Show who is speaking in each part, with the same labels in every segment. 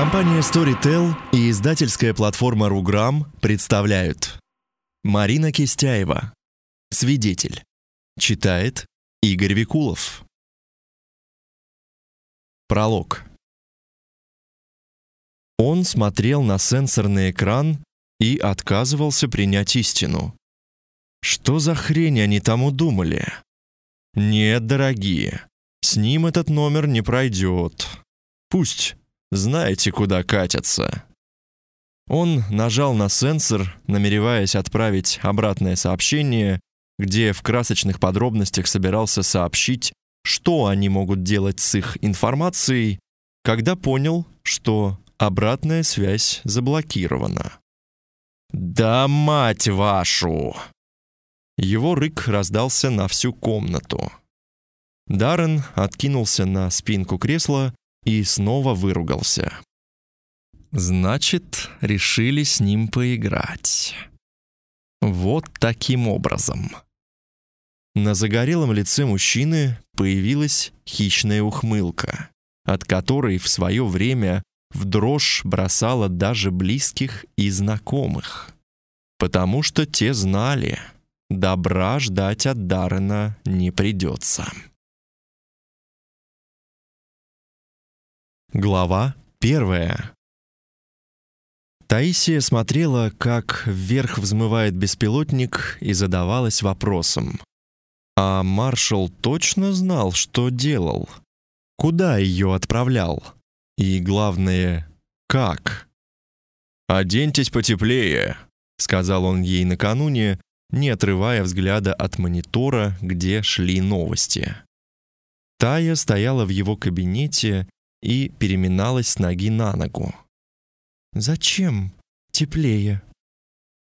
Speaker 1: Компания Storytel и издательская платформа RuGram представляют Марина Кистяева Свидетель Читает Игорь Викулов Пролог Он смотрел на сенсорный экран и отказывался принять истину. Что за хрень они там удумали? Нет, дорогие, с ним этот номер не пройдет. Пусть знаете, куда катятся. Он нажал на сенсор, намереваясь отправить обратное сообщение, где в красочных подробностях собирался сообщить, что они могут делать с их информацией, когда понял, что обратная связь заблокирована. Да мать вашу! Его рык раздался на всю комнату. Даррен откинулся на спинку кресла и снова выругался. Значит, решили с ним поиграть. Вот таким образом. На загорелом лице мужчины появилась хищная ухмылка, от которой в свое время в дрожь бросала даже близких и знакомых, потому что те знали, добра ждать от Даррена не придется. Глава первая. Таисия смотрела, как вверх взмывает беспилотник, и задавалась вопросом: а маршал точно знал, что делал? Куда ее отправлял? И главное, как? Оденьтесь потеплее, сказал он ей накануне, не отрывая взгляда от монитора, где шли новости. Тая стояла в его кабинете и переминалась с ноги на ногу. Зачем теплее?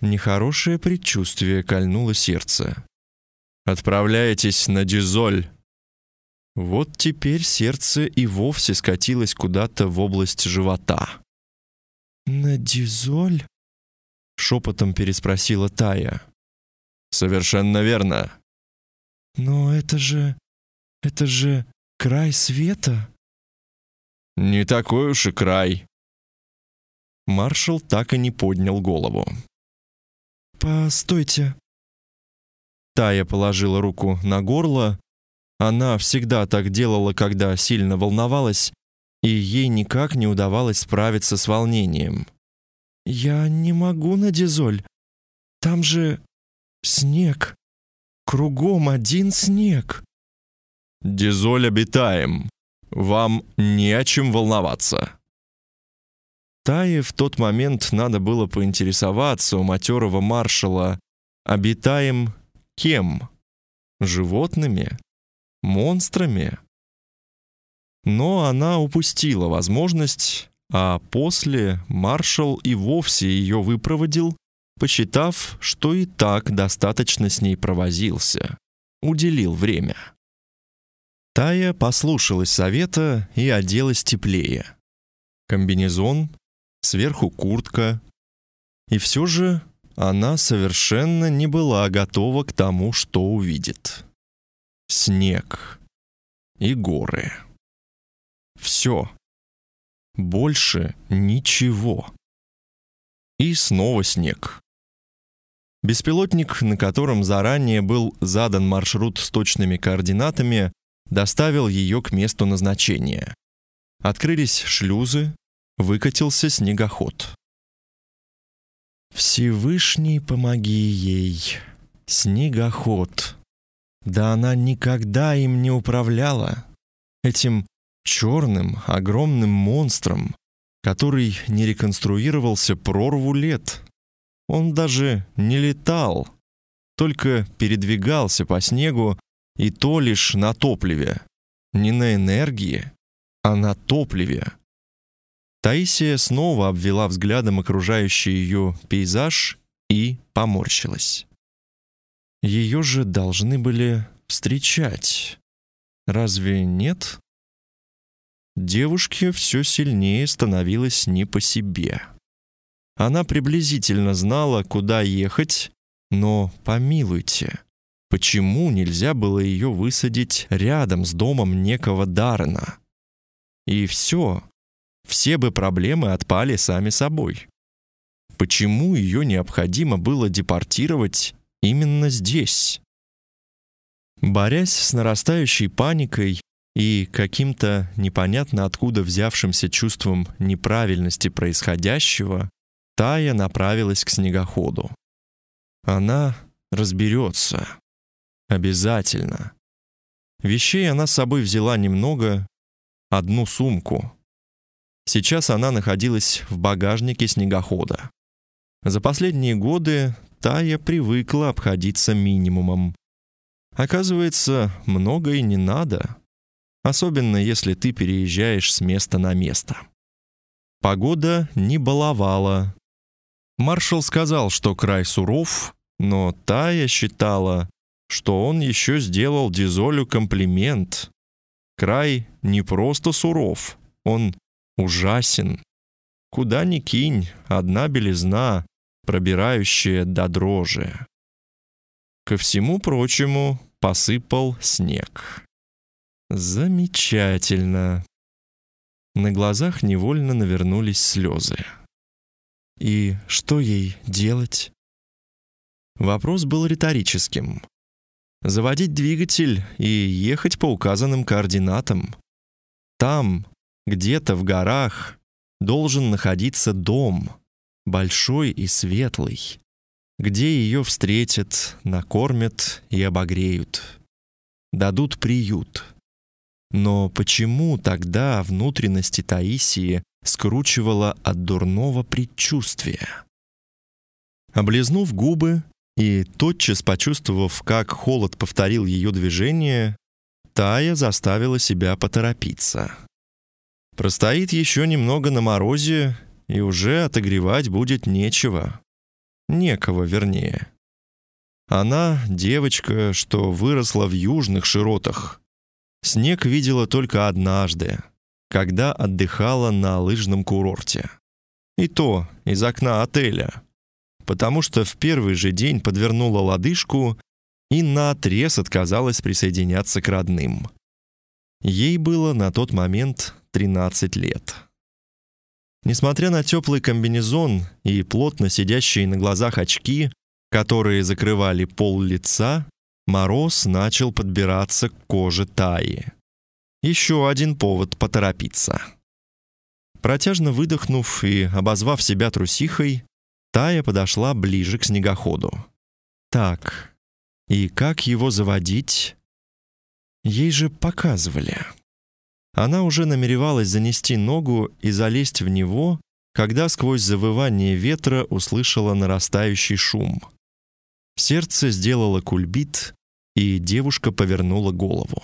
Speaker 1: Нехорошее предчувствие кольнуло сердце. Отправляетесь на Дизоль. Вот теперь сердце и вовсе скатилось куда-то в область живота. На Дизоль? Шепотом переспросила Тая. Совершенно верно. Но это же, это же край света. Не такой уж и край. Маршал так и не поднял голову. Постойте. Тая положила руку на горло. Она всегда так делала, когда сильно волновалась, и ей никак не удавалось справиться с волнением. Я не могу на дизоль. Там же снег. Кругом один снег. Дизоль обитаем. Вам не о чем волноваться. Тае в тот момент надо было поинтересоваться у матерого маршала, обитаем кем? Животными? Монстрами? Но она упустила возможность, а после маршал и вовсе ее выпроводил, посчитав, что и так достаточно с ней провозился, уделил время. Тая послушалась совета и оделась теплее. Комбинезон, сверху куртка. И все же она совершенно не была готова к тому, что увидит. Снег и горы. Все. Больше ничего. И снова снег. Беспилотник, на котором заранее был задан маршрут с точными координатами, доставил ее к месту назначения. Открылись шлюзы, выкатился снегоход. Всевышний, помоги ей. Снегоход. Да она никогда им не управляла. Этим черным, огромным монстром, который не реконструировался прорву лет. Он даже не летал, только передвигался по снегу, и то лишь на топливе. Не на энергии, а на топливе. Таисия снова обвела взглядом окружающий ее пейзаж и поморщилась. Ее же должны были встречать. Разве нет? Девушке все сильнее становилось не по себе. Она приблизительно знала, куда ехать, но помилуйте, Почему нельзя было ее высадить рядом с домом некого Дарна? И все. все бы проблемы отпали сами собой. Почему ее необходимо было депортировать именно здесь? Борясь с нарастающей паникой и каким-то непонятно откуда взявшимся чувством неправильности происходящего, Тая направилась к снегоходу. Она разберется. Обязательно. Вещей она с собой взяла немного, одну сумку. Сейчас она находилась в багажнике снегохода. За последние годы Тая привыкла обходиться минимумом. Оказывается, много и не надо, особенно если ты переезжаешь с места на место. Погода не баловала. Маршал сказал, что край суров, но Тая считала, что он еще сделал Дизолю комплимент. Край не просто суров, он ужасен. Куда ни кинь, одна белизна, пробирающая до дрожи. Ко всему прочему, посыпал снег. Замечательно. На глазах невольно навернулись слезы. И что ей делать? Вопрос был риторическим. Заводить двигатель и ехать по указанным координатам. Там, где-то в горах, должен находиться дом, большой и светлый где ее встретят, накормят и обогреют, дадут приют. Но почему тогда внутренности Таисии скручивало от дурного предчувствия? Облизнув губы и тотчас почувствовав, как холод повторил ее движение, Тая заставила себя поторопиться. Простоит еще немного на морозе, и уже отогревать будет нечего. Некого, вернее. Она девочка, что выросла в южных широтах. Снег видела только однажды, когда отдыхала на лыжном курорте. И то из окна отеля, потому что в первый же день подвернула лодыжку и наотрез отказалась присоединяться к родным. Ей было на тот момент 13 лет. Несмотря на теплый комбинезон и плотно сидящие на глазах очки, которые закрывали пол лица, мороз начал подбираться к коже Таи. Еще один повод поторопиться. Протяжно выдохнув и обозвав себя трусихой, Тая подошла ближе к снегоходу. Так, и как его заводить? Ей же показывали. Она уже намеревалась занести ногу и залезть в него, когда сквозь завывание ветра услышала нарастающий шум. Сердце сделало кульбит, и девушка повернула голову.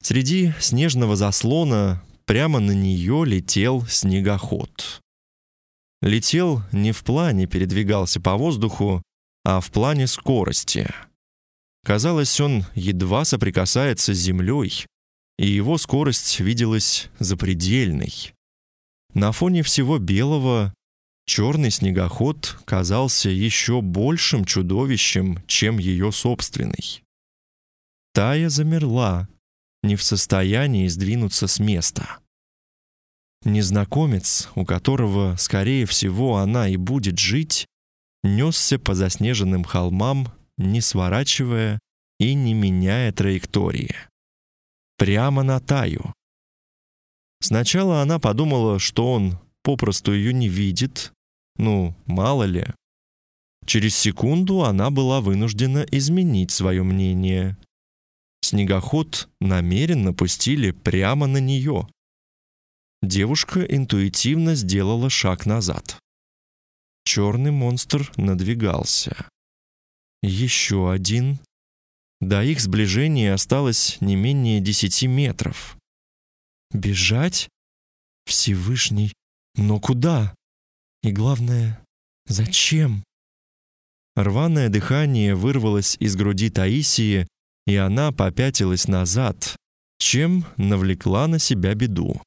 Speaker 1: Среди снежного заслона прямо на нее летел снегоход. Летел не в плане передвигался по воздуху, а в плане скорости. Казалось, он едва соприкасается с землей, и его скорость виделась запредельной. На фоне всего белого черный снегоход казался еще большим чудовищем, чем ее собственный. Тая замерла, не в состоянии сдвинуться с места. Незнакомец, у которого, скорее всего, она и будет жить, несся по заснеженным холмам, не сворачивая и не меняя траектории прямо на Таю. Сначала она подумала, что он попросту ее не видит, ну, мало ли. Через секунду она была вынуждена изменить свое мнение. Снегоход намеренно пустили прямо на нее. Девушка интуитивно сделала шаг назад. Черный монстр надвигался. Еще один, до их сближения осталось не менее десяти метров. Бежать? Всевышний, но куда? И главное, зачем? Рваное дыхание вырвалось из груди Таисии, и она попятилась назад, чем навлекла на себя беду.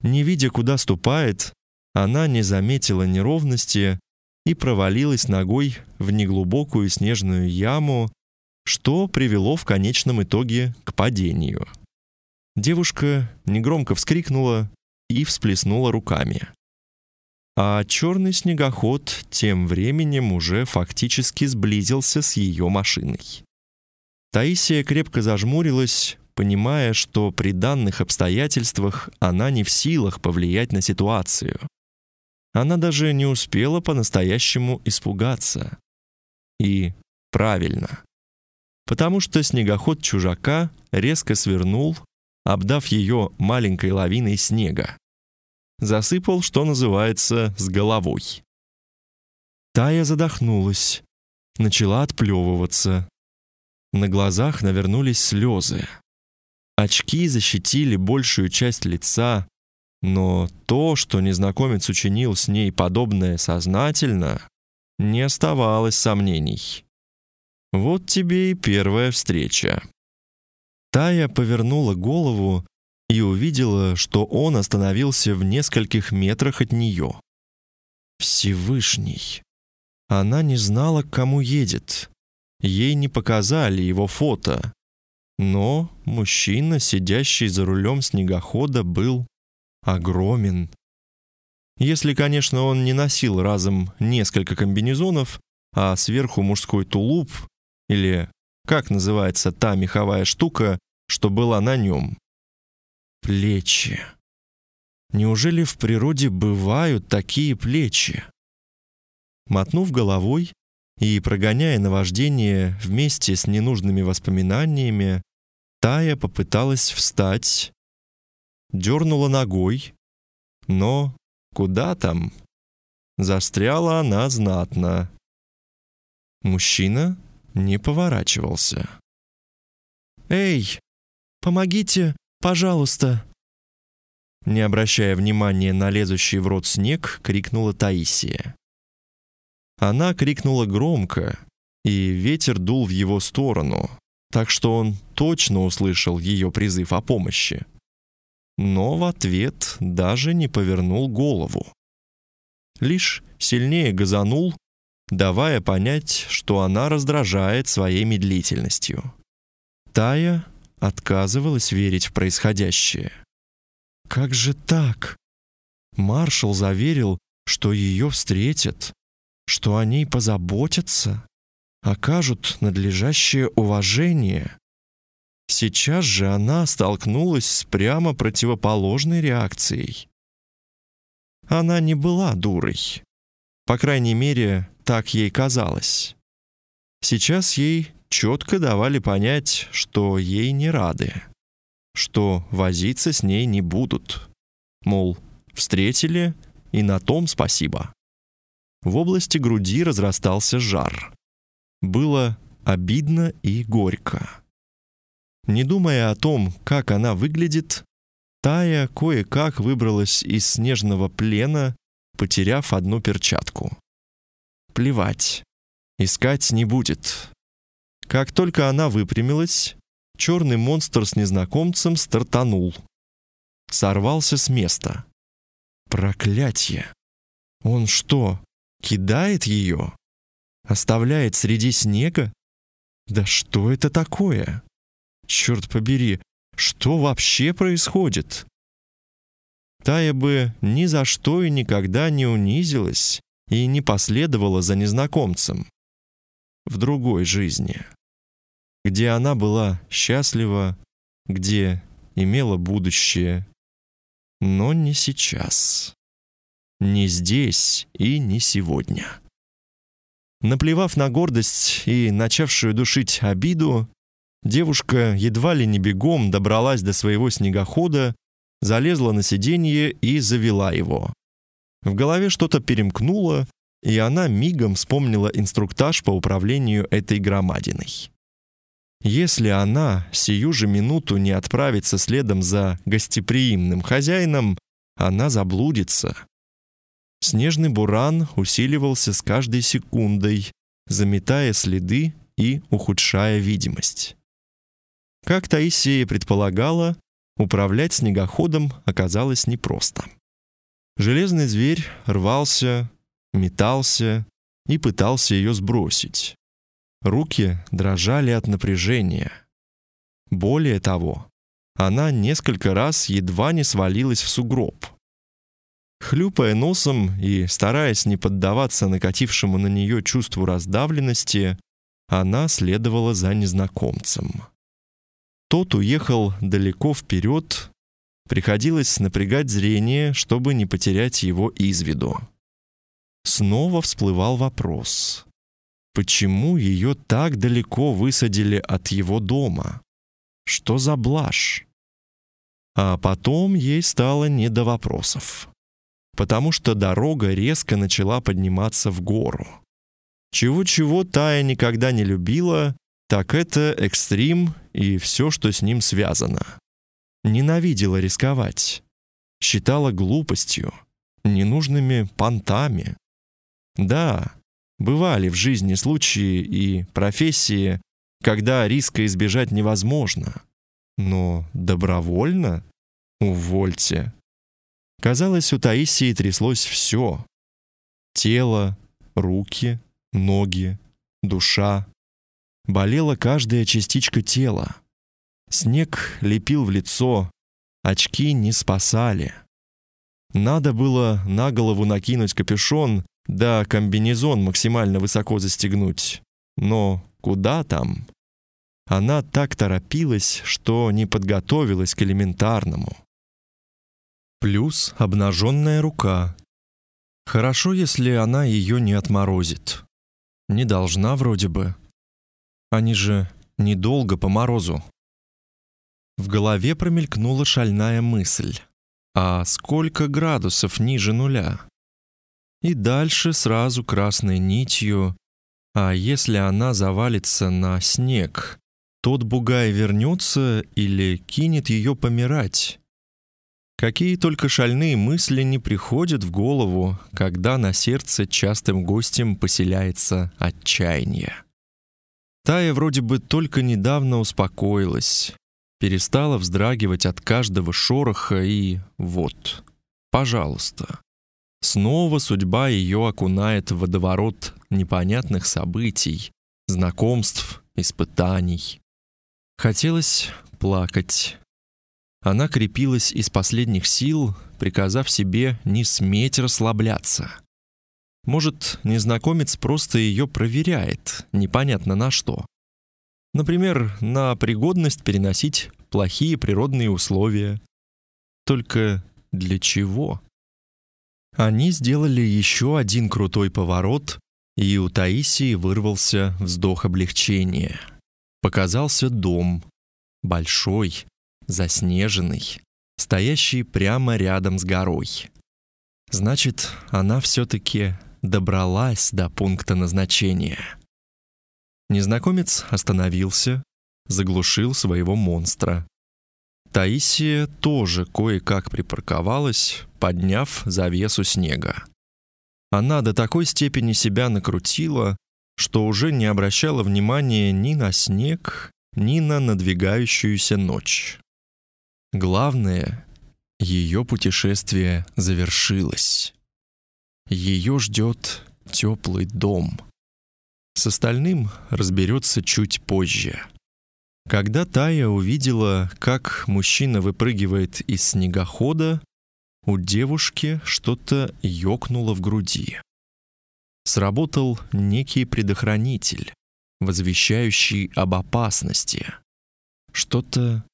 Speaker 1: Не видя, куда ступает, она не заметила неровности и провалилась ногой в неглубокую снежную яму, что привело в конечном итоге к падению. Девушка негромко вскрикнула и всплеснула руками. А черный снегоход тем временем уже фактически сблизился с ее машиной. Таисия крепко зажмурилась, понимая, что при данных обстоятельствах она не в силах повлиять на ситуацию. Она даже не успела по-настоящему испугаться. И правильно. Потому что снегоход чужака резко свернул, обдав ее маленькой лавиной снега. Засыпал, что называется, с головой. Тая задохнулась, начала отплевываться. На глазах навернулись слезы. Очки защитили большую часть лица, но то, что незнакомец учинил с ней подобное сознательно, не оставалось сомнений. Вот тебе и первая встреча. Тая повернула голову и увидела, что он остановился в нескольких метрах от нее. Всевышний. Она не знала, к кому едет. Ей не показали его фото. Но мужчина, сидящий за рулем снегохода, был огромен. Если, конечно, он не носил разом несколько комбинезонов, а сверху мужской тулуп или как называется та меховая штука, что была на нем. Плечи. Неужели в природе бывают такие плечи? Мотнув головой и прогоняя наваждение вместе с ненужными воспоминаниями, Тая попыталась встать, дернула ногой, но куда там? Застряла она знатно. Мужчина не поворачивался. «Эй, помогите, пожалуйста!» Не обращая внимания на лезущий в рот снег, крикнула Таисия. Она крикнула громко, и ветер дул в его сторону, так что он точно услышал ее призыв о помощи. Но в ответ даже не повернул голову. Лишь сильнее газанул давая понять, что она раздражает своей медлительностью. Тая отказывалась верить в происходящее. Как же так? Маршал заверил, что ее встретят, что о ней позаботятся, окажут надлежащее уважение. Сейчас же она столкнулась с прямо противоположной реакцией. Она не была дурой. По крайней мере, так ей казалось. Сейчас ей четко давали понять, что ей не рады, что возиться с ней не будут. Мол, встретили, и на том спасибо. В области груди разрастался жар. Было обидно и горько. Не думая о том, как она выглядит, Тая кое-как выбралась из снежного плена, потеряв одну перчатку. Плевать. Искать не будет. Как только она выпрямилась, черный монстр с незнакомцем стартанул. Сорвался с места. Проклятье! Он что, кидает ее? Оставляет среди снега? Да что это такое? Черт побери, что вообще происходит? Тая бы ни за что и никогда не унизилась и не последовала за незнакомцем. В другой жизни, где она была счастлива, где имела будущее, но не сейчас. Не здесь и не сегодня. Наплевав на гордость и начавшую душить обиду, девушка едва ли не бегом добралась до своего снегохода, залезла на сиденье и завела его. В голове что-то перемкнуло, и она мигом вспомнила инструктаж по управлению этой громадиной. Если она сию же минуту не отправится следом за гостеприимным хозяином, она заблудится. Снежный буран усиливался с каждой секундой, заметая следы и ухудшая видимость. Как Таисия предполагала, управлять снегоходом оказалось непросто. Железный зверь рвался, метался и пытался ее сбросить. Руки дрожали от напряжения. Более того, она несколько раз едва не свалилась в сугроб, Хлюпая носом и стараясь не поддаваться накатившему на нее чувству раздавленности, она следовала за незнакомцем. Тот уехал далеко вперед, приходилось напрягать зрение, чтобы не потерять его из виду. Снова всплывал вопрос: почему ее так далеко высадили от его дома? Что за блажь? А потом ей стало не до вопросов, потому что дорога резко начала подниматься в гору. Чего-чего Тая никогда не любила, так это экстрим и все, что с ним связано. Ненавидела рисковать, считала глупостью, ненужными понтами. Да, бывали в жизни случаи и профессии, когда риска избежать невозможно. Но добровольно? Увольте. Казалось, у Таисии тряслось все: тело, руки, ноги, душа. Болела каждая частичка тела. Снег лепил в лицо, очки не спасали. Надо было на голову накинуть капюшон, да комбинезон максимально высоко застегнуть. Но куда там? Она так торопилась, что не подготовилась к элементарному. Плюс обнаженная рука. Хорошо, если она ее не отморозит. Не должна вроде бы. Они же недолго по морозу. В голове промелькнула шальная мысль. А сколько градусов ниже нуля? И дальше сразу красной нитью. А если она завалится на снег, тот бугай вернется или кинет ее помирать? Какие только шальные мысли не приходят в голову, когда на сердце частым гостем поселяется отчаяние. Тая вроде бы только недавно успокоилась, перестала вздрагивать от каждого шороха и вот, пожалуйста. Снова судьба ее окунает в водоворот непонятных событий, знакомств, испытаний. Хотелось плакать, она крепилась из последних сил, приказав себе не сметь расслабляться. Может, незнакомец просто ее проверяет, непонятно на что. Например, на пригодность переносить плохие природные условия. Только для чего? Они сделали еще один крутой поворот, и у Таисии вырвался вздох облегчения. Показался дом, большой, заснеженный, стоящий прямо рядом с горой. Значит, она все-таки добралась до пункта назначения. Незнакомец остановился, заглушил своего монстра. Таисия тоже кое-как припарковалась, подняв завесу снега. Она до такой степени себя накрутила, что уже не обращала внимания ни на снег, ни на надвигающуюся ночь. Главное, ее путешествие завершилось. Ее ждет теплый дом. С остальным разберется чуть позже. Когда Тая увидела, как мужчина выпрыгивает из снегохода, у девушки что-то ёкнуло в груди. Сработал некий предохранитель, возвещающий об опасности. Что-то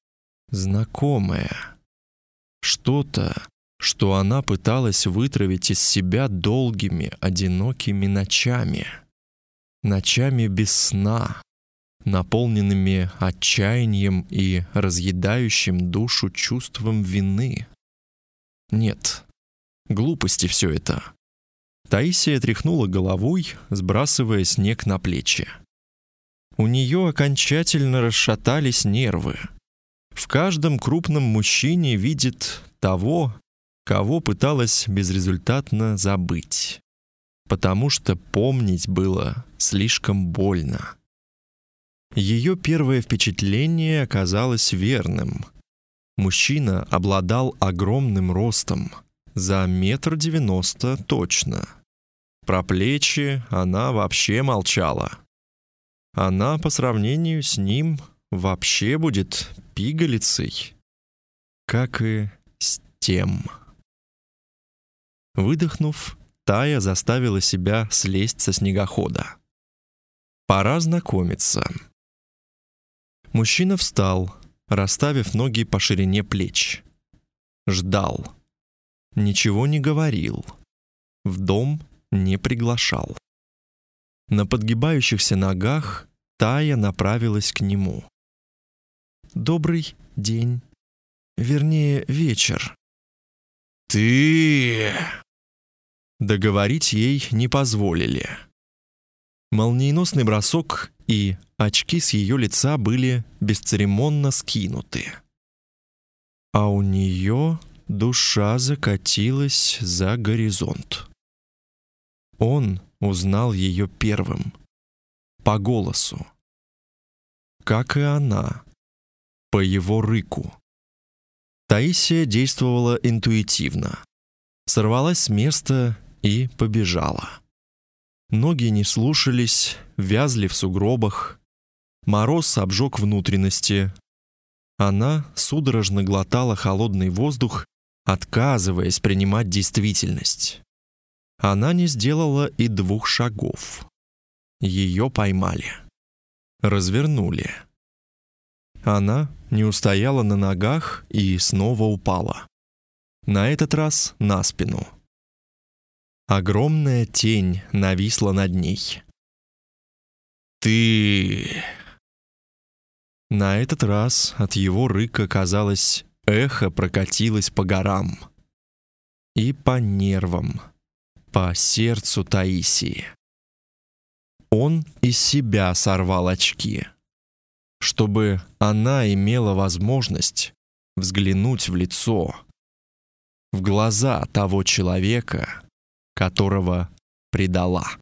Speaker 1: знакомое. Что-то, что она пыталась вытравить из себя долгими, одинокими ночами. Ночами без сна, наполненными отчаянием и разъедающим душу чувством вины. Нет, глупости все это. Таисия тряхнула головой, сбрасывая снег на плечи. У нее окончательно расшатались нервы. В каждом крупном мужчине видит того, кого пыталась безрезультатно забыть, потому что помнить было слишком больно. Ее первое впечатление оказалось верным. Мужчина обладал огромным ростом, за метр девяносто точно. Про плечи она вообще молчала. Она по сравнению с ним вообще будет пигалицей, как и с тем. Выдохнув, Тая заставила себя слезть со снегохода. Пора знакомиться. Мужчина встал, расставив ноги по ширине плеч. Ждал. Ничего не говорил. В дом не приглашал. На подгибающихся ногах Тая направилась к нему. «Добрый день. Вернее, вечер».
Speaker 2: «Ты...»
Speaker 1: Договорить ей не позволили. Молниеносный бросок и очки с ее лица были бесцеремонно скинуты. А у нее душа закатилась за горизонт. Он узнал ее первым, по голосу. Как и она, по его рыку. Таисия действовала интуитивно. Сорвалась с места и побежала. Ноги не слушались, вязли в сугробах. Мороз обжег внутренности. Она судорожно глотала холодный воздух, отказываясь принимать действительность. Она не сделала и двух шагов. Ее поймали. Развернули. Она не устояла на ногах и снова упала. На этот раз на спину. Огромная тень нависла над ней.
Speaker 2: «Ты...»
Speaker 1: На этот раз от его рыка, казалось, эхо прокатилось по горам. И по нервам, по сердцу Таисии. Он из себя сорвал очки, чтобы она имела возможность взглянуть в лицо, в глаза того человека, которого предала.